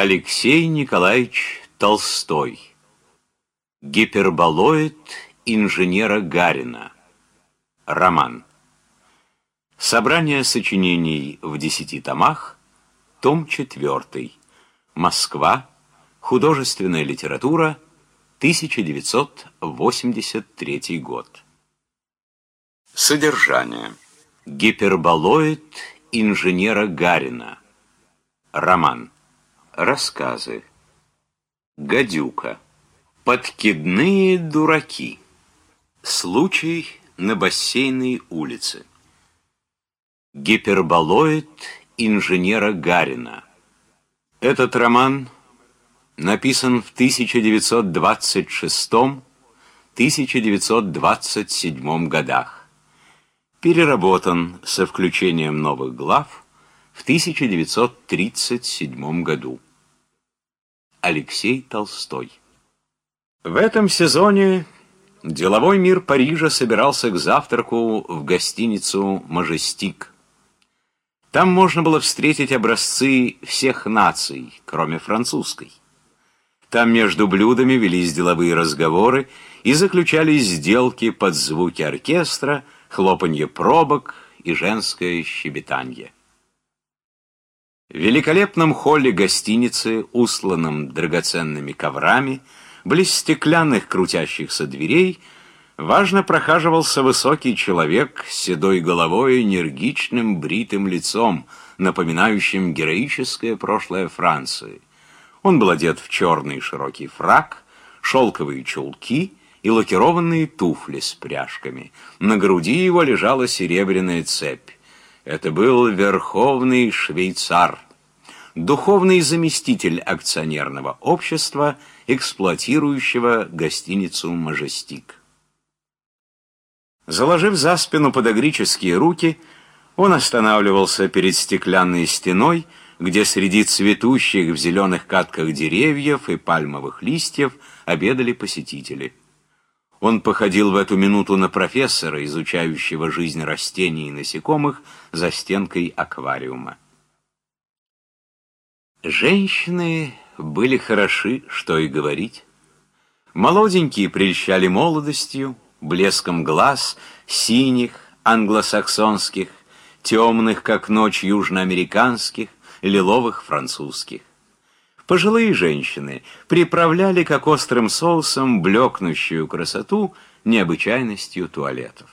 Алексей Николаевич Толстой. Гиперболоид инженера Гарина. Роман. Собрание сочинений в десяти томах. Том 4. Москва. Художественная литература. 1983 год. Содержание. Гиперболоид инженера Гарина. Роман. Рассказы. Гадюка. Подкидные дураки. Случай на бассейной улице. Гиперболоид инженера Гарина. Этот роман написан в 1926-1927 годах. Переработан со включением новых глав в 1937 году. Алексей Толстой. В этом сезоне деловой мир Парижа собирался к завтраку в гостиницу «Мажестик». Там можно было встретить образцы всех наций, кроме французской. Там между блюдами велись деловые разговоры и заключались сделки под звуки оркестра, хлопанье пробок и женское щебетанье. В великолепном холле гостиницы, усланном драгоценными коврами, близ стеклянных крутящихся дверей, важно прохаживался высокий человек с седой головой и энергичным бритым лицом, напоминающим героическое прошлое Франции. Он был одет в черный широкий фрак, шелковые чулки и лакированные туфли с пряжками. На груди его лежала серебряная цепь. Это был верховный швейцар, духовный заместитель акционерного общества, эксплуатирующего гостиницу «Мажестик». Заложив за спину подогрические руки, он останавливался перед стеклянной стеной, где среди цветущих в зеленых катках деревьев и пальмовых листьев обедали посетители. Он походил в эту минуту на профессора, изучающего жизнь растений и насекомых за стенкой аквариума. Женщины были хороши, что и говорить. Молоденькие прельщали молодостью, блеском глаз, синих, англосаксонских, темных, как ночь южноамериканских, лиловых французских. Пожилые женщины приправляли как острым соусом блекнущую красоту необычайностью туалетов.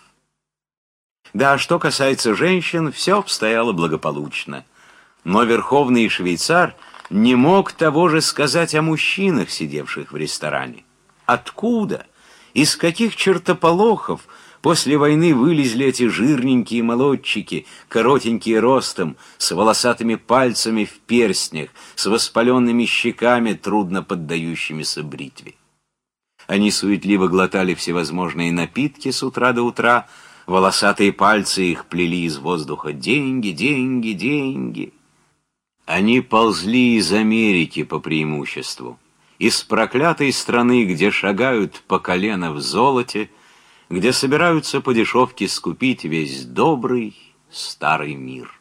Да, что касается женщин, все обстояло благополучно. Но верховный швейцар не мог того же сказать о мужчинах, сидевших в ресторане. Откуда, из каких чертополохов После войны вылезли эти жирненькие молодчики, коротенькие ростом, с волосатыми пальцами в перстнях, с воспаленными щеками, трудно поддающимися бритве. Они суетливо глотали всевозможные напитки с утра до утра, волосатые пальцы их плели из воздуха «деньги, деньги, деньги». Они ползли из Америки по преимуществу, из проклятой страны, где шагают по колено в золоте, где собираются по дешевке скупить весь добрый старый мир.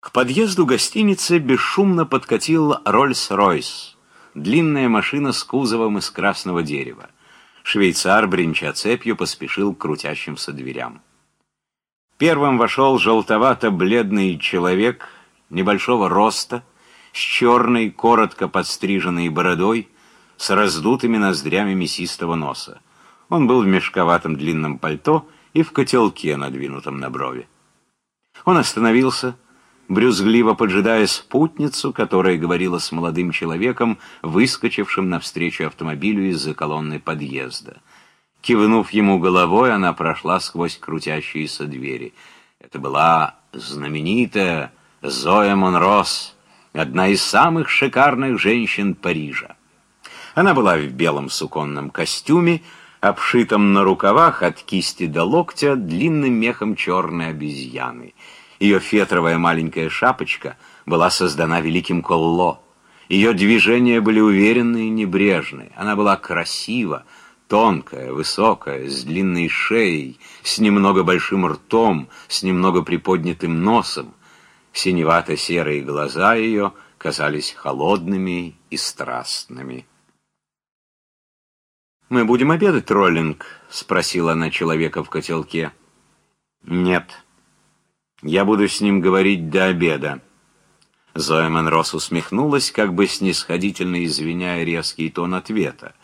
К подъезду гостиницы бесшумно подкатил Рольс-Ройс, длинная машина с кузовом из красного дерева. Швейцар, бренча цепью, поспешил к крутящимся дверям. Первым вошел желтовато-бледный человек небольшого роста, с черной, коротко подстриженной бородой, с раздутыми ноздрями мясистого носа. Он был в мешковатом длинном пальто и в котелке, надвинутом на брови. Он остановился, брюзгливо поджидая спутницу, которая говорила с молодым человеком, выскочившим навстречу автомобилю из-за колонны подъезда. Кивнув ему головой, она прошла сквозь крутящиеся двери. Это была знаменитая Зоя Монрос, одна из самых шикарных женщин Парижа. Она была в белом суконном костюме, обшитом на рукавах от кисти до локтя длинным мехом черной обезьяны. Ее фетровая маленькая шапочка была создана великим Колло. Ее движения были уверенные и небрежные. Она была красива, тонкая, высокая, с длинной шеей, с немного большим ртом, с немного приподнятым носом. Синевато-серые глаза ее казались холодными и страстными. «Мы будем обедать, Роллинг?» — спросила она человека в котелке. «Нет. Я буду с ним говорить до обеда». Зоя Монрос усмехнулась, как бы снисходительно извиняя резкий тон ответа.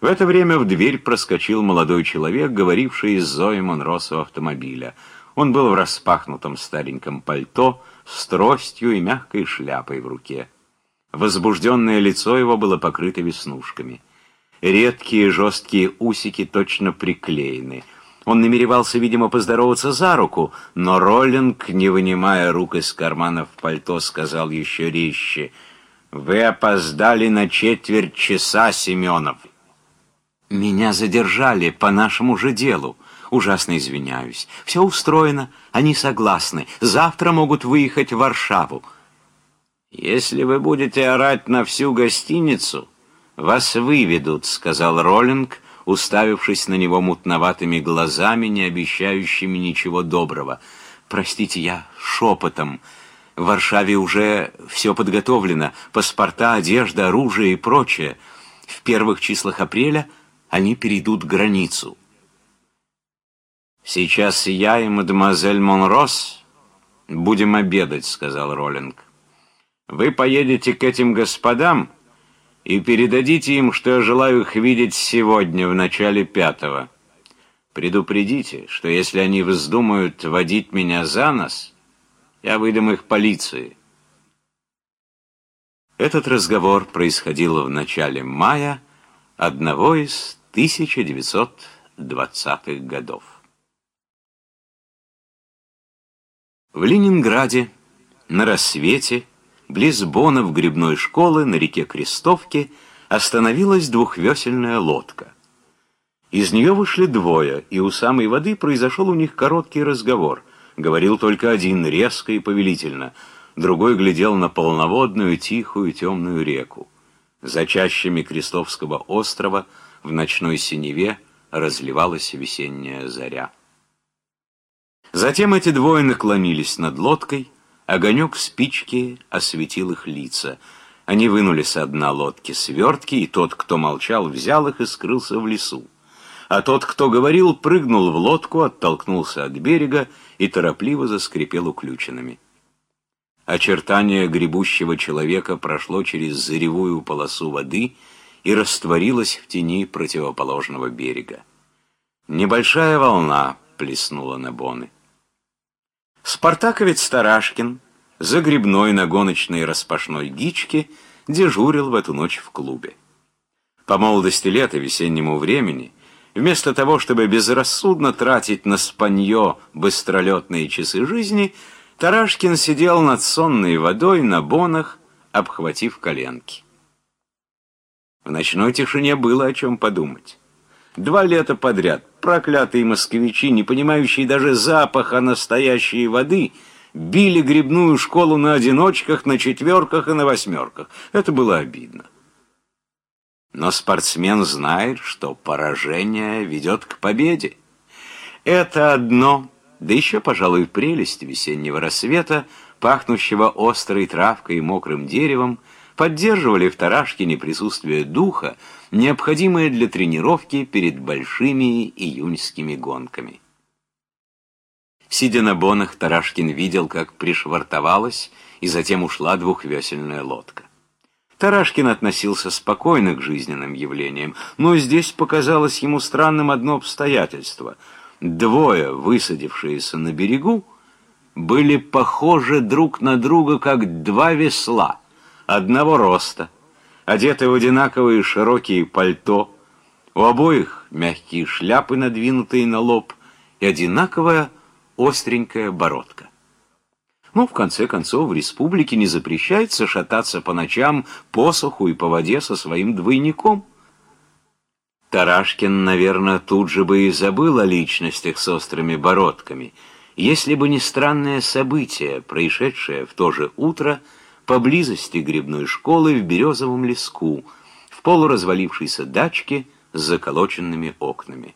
В это время в дверь проскочил молодой человек, говоривший с Зоей Монрос у автомобиля. Он был в распахнутом стареньком пальто, с тростью и мягкой шляпой в руке. Возбужденное лицо его было покрыто веснушками. Редкие жесткие усики точно приклеены. Он намеревался, видимо, поздороваться за руку, но Роллинг, не вынимая рук из карманов пальто, сказал еще резче. «Вы опоздали на четверть часа, Семенов». «Меня задержали по нашему же делу. Ужасно извиняюсь. Все устроено, они согласны. Завтра могут выехать в Варшаву». «Если вы будете орать на всю гостиницу, вас выведут», — сказал Роллинг, уставившись на него мутноватыми глазами, не обещающими ничего доброго. «Простите, я шепотом. В Варшаве уже все подготовлено. Паспорта, одежда, оружие и прочее. В первых числах апреля они перейдут границу». «Сейчас я и мадемуазель Монрос будем обедать», — сказал Роллинг. «Вы поедете к этим господам и передадите им, что я желаю их видеть сегодня в начале пятого. Предупредите, что если они вздумают водить меня за нос, я выдам их полиции». Этот разговор происходил в начале мая одного из 1920-х годов. В Ленинграде на рассвете, близ Бона в грибной школы на реке Крестовке, остановилась двухвесельная лодка. Из нее вышли двое, и у самой воды произошел у них короткий разговор. Говорил только один, резко и повелительно. Другой глядел на полноводную, тихую, темную реку. За чащами Крестовского острова в ночной синеве разливалась весенняя заря. Затем эти двое наклонились над лодкой, огонек спички осветил их лица. Они вынули со дна лодки свертки, и тот, кто молчал, взял их и скрылся в лесу. А тот, кто говорил, прыгнул в лодку, оттолкнулся от берега и торопливо заскрипел уключенными. Очертание гребущего человека прошло через заревую полосу воды и растворилось в тени противоположного берега. Небольшая волна плеснула на боны. Спартаковец Тарашкин, загребной на гоночной распашной гичке, дежурил в эту ночь в клубе. По молодости лета весеннему времени, вместо того, чтобы безрассудно тратить на спанье быстролетные часы жизни, Тарашкин сидел над сонной водой на бонах, обхватив коленки. В ночной тишине было о чем подумать. Два лета подряд проклятые москвичи, не понимающие даже запаха настоящей воды, били грибную школу на одиночках, на четверках и на восьмерках. Это было обидно. Но спортсмен знает, что поражение ведет к победе. Это одно, да еще, пожалуй, прелесть весеннего рассвета, пахнущего острой травкой и мокрым деревом, поддерживали в Тарашкине присутствие духа, необходимое для тренировки перед большими июньскими гонками. Сидя на бонах, Тарашкин видел, как пришвартовалась и затем ушла двухвесельная лодка. Тарашкин относился спокойно к жизненным явлениям, но здесь показалось ему странным одно обстоятельство. Двое, высадившиеся на берегу, были похожи друг на друга, как два весла, одного роста, одеты в одинаковые широкие пальто, у обоих мягкие шляпы, надвинутые на лоб, и одинаковая остренькая бородка. Ну, в конце концов, в республике не запрещается шататься по ночам по суху и по воде со своим двойником. Тарашкин, наверное, тут же бы и забыл о личностях с острыми бородками, если бы не странное событие, происшедшее в то же утро, поблизости грибной школы в березовом леску, в полуразвалившейся дачке с заколоченными окнами.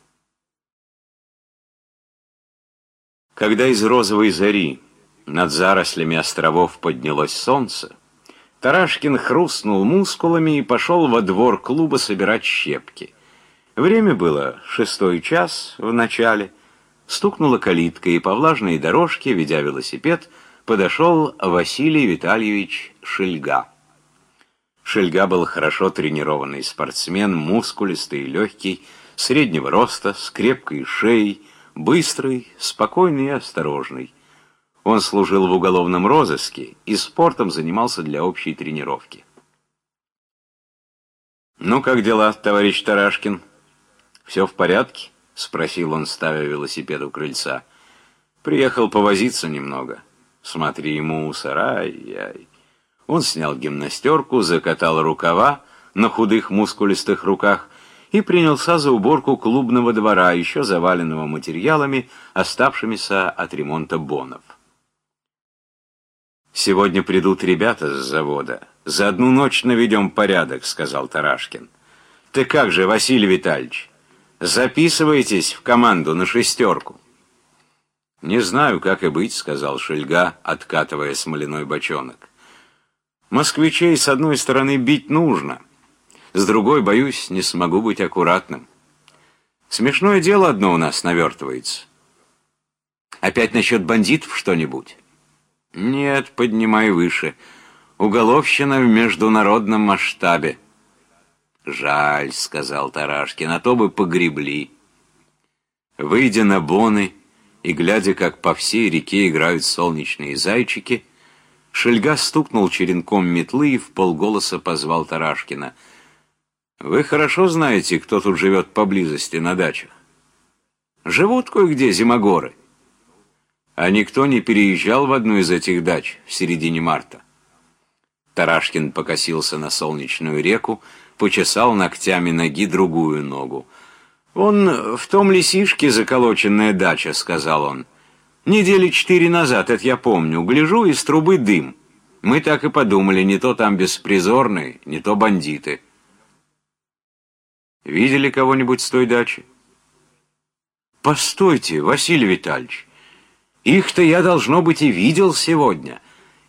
Когда из розовой зари над зарослями островов поднялось солнце, Тарашкин хрустнул мускулами и пошел во двор клуба собирать щепки. Время было шестой час в начале. Стукнула калитка, и по влажной дорожке, ведя велосипед, подошел Василий Витальевич Шельга. Шельга был хорошо тренированный спортсмен, мускулистый и легкий, среднего роста, с крепкой шеей, быстрый, спокойный и осторожный. Он служил в уголовном розыске и спортом занимался для общей тренировки. «Ну, как дела, товарищ Тарашкин? Все в порядке?» — спросил он, ставя велосипед у крыльца. «Приехал повозиться немного. Смотри, ему мусора, ай-яй». Он снял гимнастерку, закатал рукава на худых мускулистых руках и принялся за уборку клубного двора, еще заваленного материалами, оставшимися от ремонта бонов. «Сегодня придут ребята с завода. За одну ночь наведем порядок», — сказал Тарашкин. «Ты как же, Василий Витальевич, записывайтесь в команду на шестерку». «Не знаю, как и быть», — сказал Шельга, откатывая смоляной бочонок. «Москвичей с одной стороны бить нужно, с другой, боюсь, не смогу быть аккуратным. Смешное дело одно у нас навертывается. Опять насчет бандитов что-нибудь?» Нет, поднимай выше. Уголовщина в международном масштабе. Жаль, сказал Тарашкин, а то бы погребли. Выйдя на боны и глядя, как по всей реке играют солнечные зайчики, Шельга стукнул черенком метлы и в полголоса позвал Тарашкина. «Вы хорошо знаете, кто тут живет поблизости на дачах? Живут кое-где зимогоры а никто не переезжал в одну из этих дач в середине марта. Тарашкин покосился на солнечную реку, почесал ногтями ноги другую ногу. «Он в том лесишке заколоченная дача», — сказал он. «Недели четыре назад, это я помню, гляжу, из трубы дым. Мы так и подумали, не то там беспризорные, не то бандиты». «Видели кого-нибудь с той дачи?» «Постойте, Василий Витальевич, их-то я, должно быть, и видел сегодня.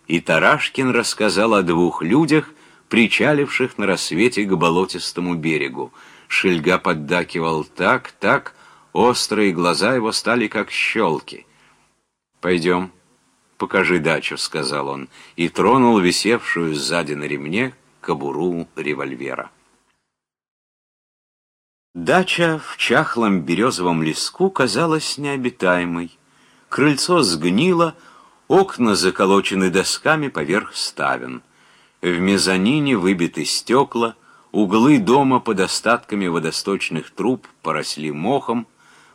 И Тарашкин рассказал о двух людях, причаливших на рассвете к болотистому берегу. Шельга поддакивал так, так, острые глаза его стали как щелки. «Пойдем, покажи дачу», — сказал он, и тронул висевшую сзади на ремне кобуру револьвера. Дача в чахлом березовом леску казалась необитаемой крыльцо сгнило, окна заколочены досками поверх ставен. В мезонине выбиты стекла, углы дома под остатками водосточных труб поросли мохом,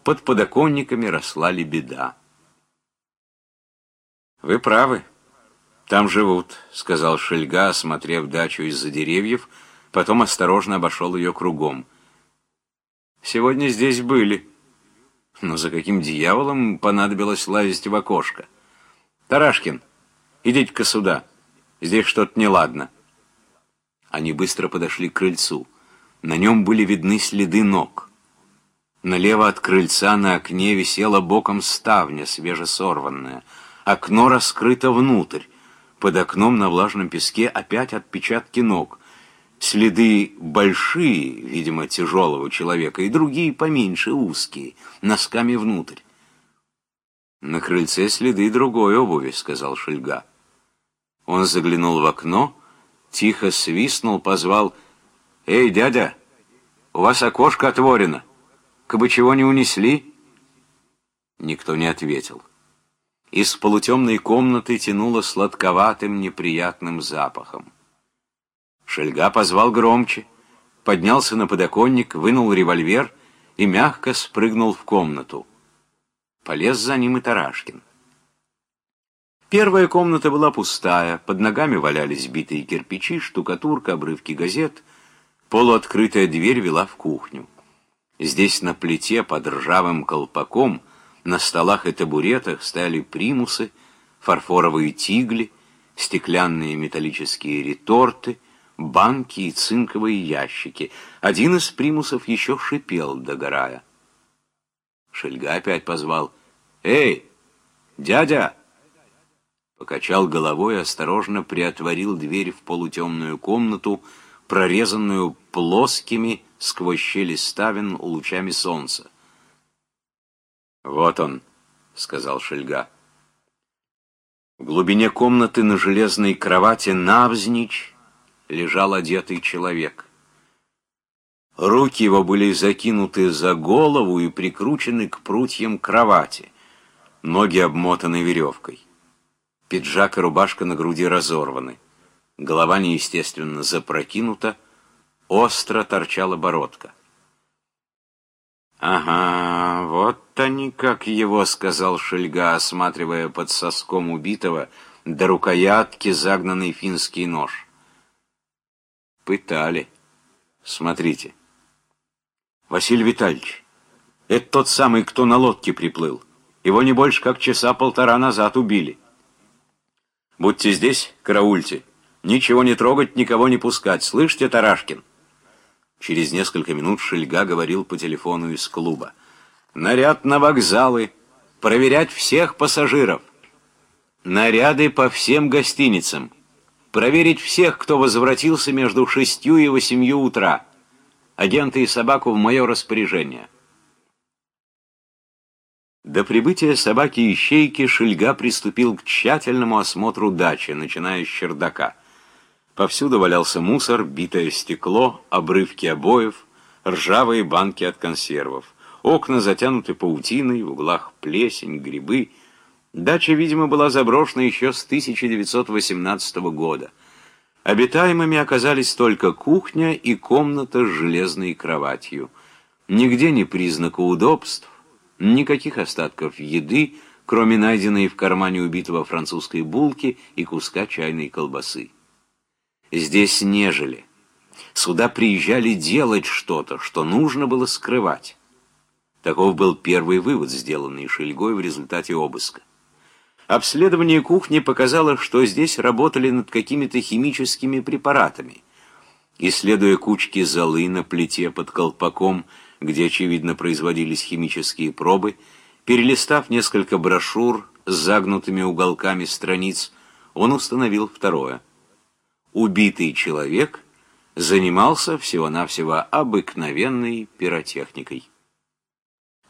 под подоконниками росла лебеда. «Вы правы, там живут», — сказал Шельга, осмотрев дачу из-за деревьев, потом осторожно обошел ее кругом. «Сегодня здесь были». Но за каким дьяволом понадобилось лазить в окошко? «Тарашкин, идите-ка сюда. Здесь что-то неладно». Они быстро подошли к крыльцу. На нем были видны следы ног. Налево от крыльца на окне висела боком ставня, свежесорванная. Окно раскрыто внутрь. Под окном на влажном песке опять отпечатки ног — Следы большие, видимо, тяжелого человека, и другие поменьше, узкие, носками внутрь. «На крыльце следы другой обуви», — сказал Шельга. Он заглянул в окно, тихо свистнул, позвал. «Эй, дядя, у вас окошко отворено. Кабы чего не унесли?» Никто не ответил. Из полутемной комнаты тянуло сладковатым неприятным запахом. Шельга позвал громче, поднялся на подоконник, вынул револьвер и мягко спрыгнул в комнату. Полез за ним и Тарашкин. Первая комната была пустая, под ногами валялись битые кирпичи, штукатурка, обрывки газет. Полуоткрытая дверь вела в кухню. Здесь на плите под ржавым колпаком на столах и табуретах стояли примусы, фарфоровые тигли, стеклянные металлические реторты, банки и цинковые ящики. Один из примусов еще шипел, догорая. Шельга опять позвал. «Эй, дядя!» Покачал головой и осторожно приотворил дверь в полутемную комнату, прорезанную плоскими сквозь щели ставен лучами солнца. «Вот он», — сказал Шельга. В глубине комнаты на железной кровати навзничь лежал одетый человек. Руки его были закинуты за голову и прикручены к прутьям кровати, ноги обмотаны веревкой. Пиджак и рубашка на груди разорваны. Голова неестественно запрокинута, остро торчала бородка. «Ага, вот они как его», — сказал Шельга, осматривая под соском убитого до рукоятки загнанный финский нож. «Пытали. Смотрите». «Василий Витальевич, это тот самый, кто на лодке приплыл. Его не больше как часа полтора назад убили». «Будьте здесь, караульте. Ничего не трогать, никого не пускать. Слышите, Тарашкин?» Через несколько минут Шельга говорил по телефону из клуба. «Наряд на вокзалы. Проверять всех пассажиров. Наряды по всем гостиницам. Проверить всех, кто возвратился между шестью и восемью утра. Агенты и собаку в мое распоряжение». До прибытия собаки и щейки Шельга приступил к тщательному осмотру дачи, начиная с чердака. Повсюду валялся мусор, битое стекло, обрывки обоев, ржавые банки от консервов. Окна затянуты паутиной, в углах плесень, грибы. Дача, видимо, была заброшена еще с 1918 года. Обитаемыми оказались только кухня и комната с железной кроватью. Нигде ни признака удобств, никаких остатков еды, кроме найденной в кармане убитого французской булки и куска чайной колбасы здесь не жили. Сюда приезжали делать что-то, что нужно было скрывать. Таков был первый вывод, сделанный Шельгой в результате обыска. Обследование кухни показало, что здесь работали над какими-то химическими препаратами. Исследуя кучки золы на плите под колпаком, где, очевидно, производились химические пробы, перелистав несколько брошюр с загнутыми уголками страниц, он установил второе – убитый человек занимался всего-навсего обыкновенной пиротехникой.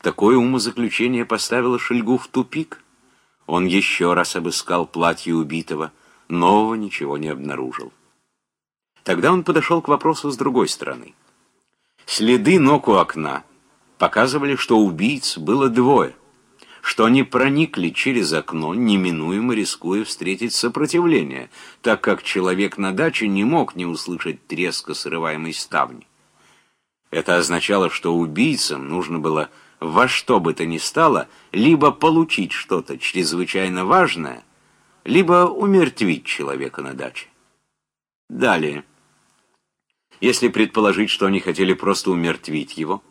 Такое умозаключение поставило Шельгу в тупик. Он еще раз обыскал платье убитого, нового ничего не обнаружил. Тогда он подошел к вопросу с другой стороны. Следы ног у окна показывали, что убийц было двое — что они проникли через окно, неминуемо рискуя встретить сопротивление, так как человек на даче не мог не услышать треска срываемой ставни. Это означало, что убийцам нужно было во что бы то ни стало либо получить что-то чрезвычайно важное, либо умертвить человека на даче. Далее. Если предположить, что они хотели просто умертвить его,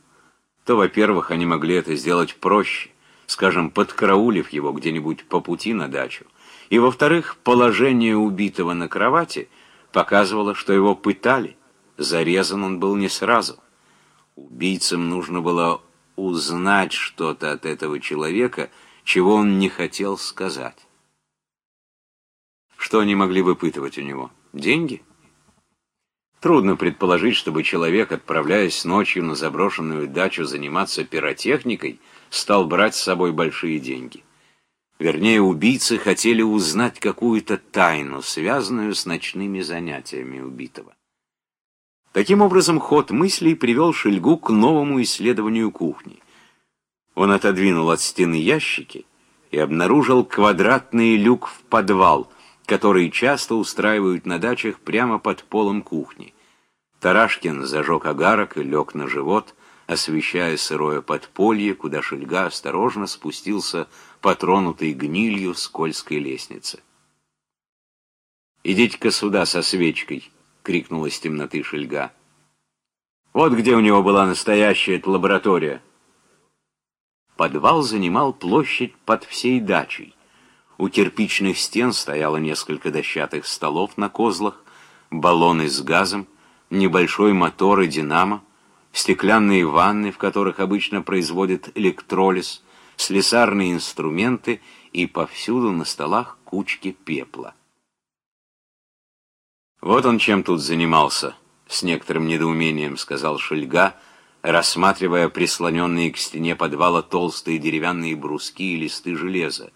то, во-первых, они могли это сделать проще скажем, подкараулив его где-нибудь по пути на дачу. И, во-вторых, положение убитого на кровати показывало, что его пытали. Зарезан он был не сразу. Убийцам нужно было узнать что-то от этого человека, чего он не хотел сказать. Что они могли выпытывать у него? Деньги? Трудно предположить, чтобы человек, отправляясь ночью на заброшенную дачу заниматься пиротехникой, стал брать с собой большие деньги. Вернее, убийцы хотели узнать какую-то тайну, связанную с ночными занятиями убитого. Таким образом, ход мыслей привел Шельгу к новому исследованию кухни. Он отодвинул от стены ящики и обнаружил квадратный люк в подвал, который часто устраивают на дачах прямо под полом кухни. Тарашкин зажег огарок и лег на живот, освещая сырое подполье, куда Шельга осторожно спустился по тронутой гнилью скользкой лестнице. «Идите-ка сюда со свечкой!» — крикнула из темноты Шельга. «Вот где у него была настоящая лаборатория!» Подвал занимал площадь под всей дачей. У кирпичных стен стояло несколько дощатых столов на козлах, баллоны с газом, небольшой мотор и динамо, стеклянные ванны, в которых обычно производят электролиз, слесарные инструменты и повсюду на столах кучки пепла. «Вот он чем тут занимался», — с некоторым недоумением сказал Шельга, рассматривая прислоненные к стене подвала толстые деревянные бруски и листы железа.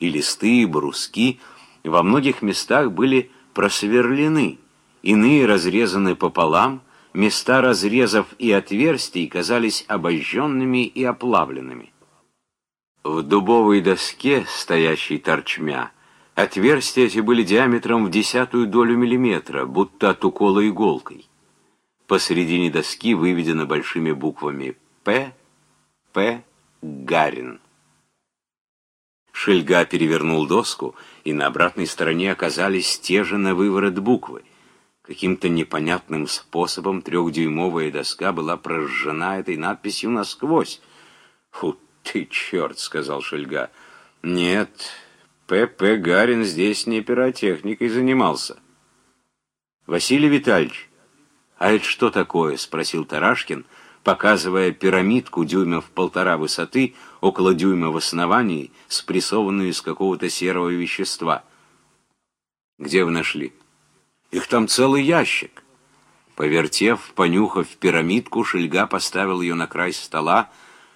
И листы, и бруски во многих местах были просверлены, иные разрезаны пополам, места разрезов и отверстий казались обожженными и оплавленными. В дубовой доске, стоящей торчмя, Отверстия эти были диаметром в десятую долю миллиметра, будто от укола иголкой. Посередине доски выведено большими буквами «П. П. Гарин». Шельга перевернул доску, и на обратной стороне оказались те же на выворот буквы. Каким-то непонятным способом трехдюймовая доска была прожжена этой надписью насквозь. «Фу ты, черт!» — сказал Шельга. «Нет, П.П. Гарин здесь не пиротехникой занимался. Василий Витальевич, а это что такое? Спросил Тарашкин, показывая пирамидку дюйма в полтора высоты, около дюйма в основании, спрессованную из какого-то серого вещества. Где вы нашли? Их там целый ящик. Повертев, понюхав пирамидку, Шельга поставил ее на край стола,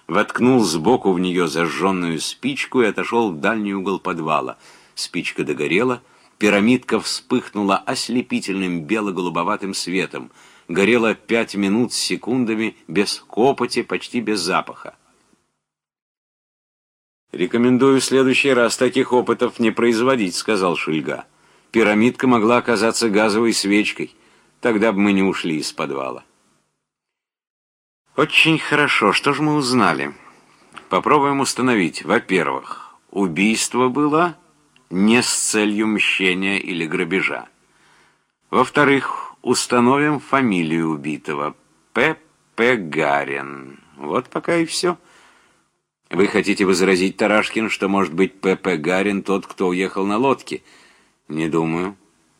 воткнул сбоку в нее зажженную спичку и отошел в дальний угол подвала. Спичка догорела, пирамидка вспыхнула ослепительным бело-голубоватым светом, горела пять минут с секундами, без копоти, почти без запаха. «Рекомендую в следующий раз таких опытов не производить», — сказал Шульга. «Пирамидка могла оказаться газовой свечкой, тогда бы мы не ушли из подвала». Очень хорошо. Что же мы узнали? Попробуем установить. Во-первых, убийство было не с целью мщения или грабежа. Во-вторых, установим фамилию убитого. П.П. Гарин. Вот пока и все. Вы хотите возразить, Тарашкин, что, может быть, П.П. Гарин тот, кто уехал на лодке? Не думаю.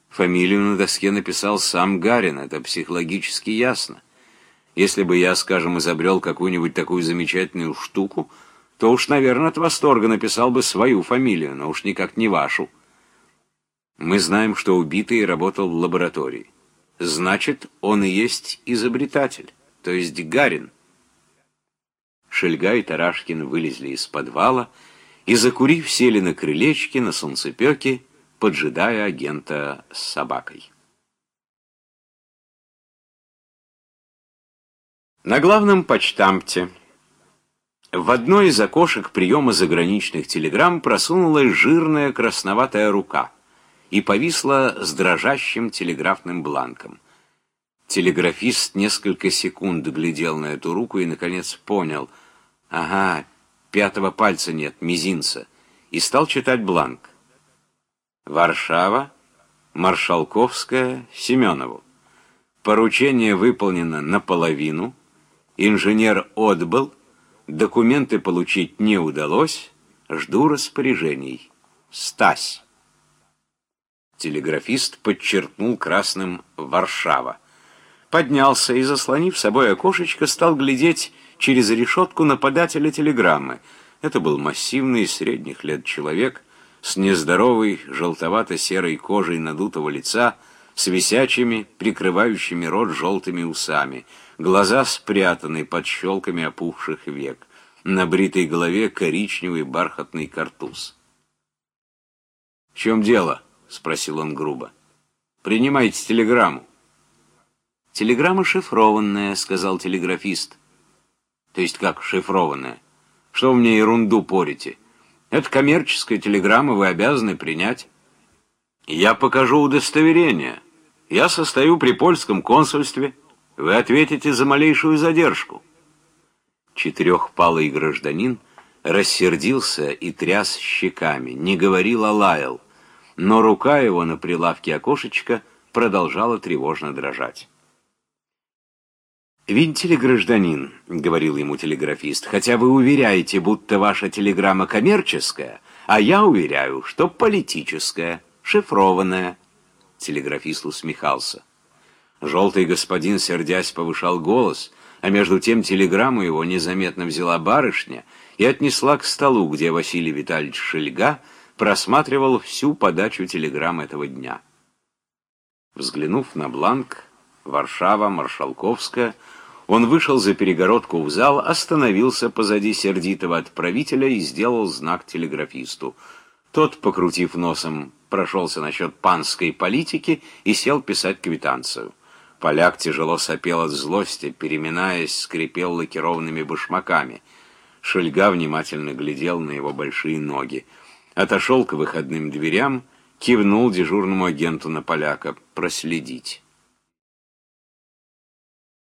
Фамилию на доске написал сам Гарин, это психологически ясно. Если бы я, скажем, изобрел какую-нибудь такую замечательную штуку, то уж, наверное, от восторга написал бы свою фамилию, но уж никак не вашу. Мы знаем, что убитый работал в лаборатории. Значит, он и есть изобретатель, то есть Гарин. Шельга и Тарашкин вылезли из подвала и, закурив, сели на крылечке, на солнцепеке, поджидая агента с собакой. На главном почтамте в одной из окошек приема заграничных телеграмм просунулась жирная красноватая рука и повисла с дрожащим телеграфным бланком. Телеграфист несколько секунд глядел на эту руку и, наконец, понял. Ага, пятого пальца нет, мизинца. И стал читать бланк. Варшава, Маршалковская, Семенову. Поручение выполнено наполовину — Инженер отбыл, документы получить не удалось, жду распоряжений. Стась. Телеграфист подчеркнул красным «Варшава». Поднялся и, заслонив собой окошечко, стал глядеть через решетку на подателя телеграммы. Это был массивный средних лет человек с нездоровой желтовато-серой кожей надутого лица, с висячими, прикрывающими рот желтыми усами — глаза спрятаны под щелками опухших век, на бритой голове коричневый бархатный картуз. «В чем дело?» — спросил он грубо. «Принимайте телеграмму». «Телеграмма шифрованная», — сказал телеграфист. «То есть как шифрованная? Что вы мне ерунду порите? Это коммерческая телеграмма, вы обязаны принять». «Я покажу удостоверение. Я состою при польском консульстве». Вы ответите за малейшую задержку. Четырехпалый гражданин рассердился и тряс щеками, не говорил, а лаял, но рука его на прилавке окошечка продолжала тревожно дрожать. «Видите ли, гражданин, — говорил ему телеграфист, — хотя вы уверяете, будто ваша телеграмма коммерческая, а я уверяю, что политическая, шифрованная». Телеграфист усмехался. Желтый господин, сердясь, повышал голос, а между тем телеграмму его незаметно взяла барышня и отнесла к столу, где Василий Витальевич Шельга просматривал всю подачу телеграмм этого дня. Взглянув на бланк «Варшава, Маршалковская», он вышел за перегородку в зал, остановился позади сердитого отправителя и сделал знак телеграфисту. Тот, покрутив носом, прошелся насчет панской политики и сел писать квитанцию. Поляк тяжело сопел от злости, переминаясь, скрипел лакированными башмаками. Шельга внимательно глядел на его большие ноги. Отошел к выходным дверям, кивнул дежурному агенту на поляка. «Проследить».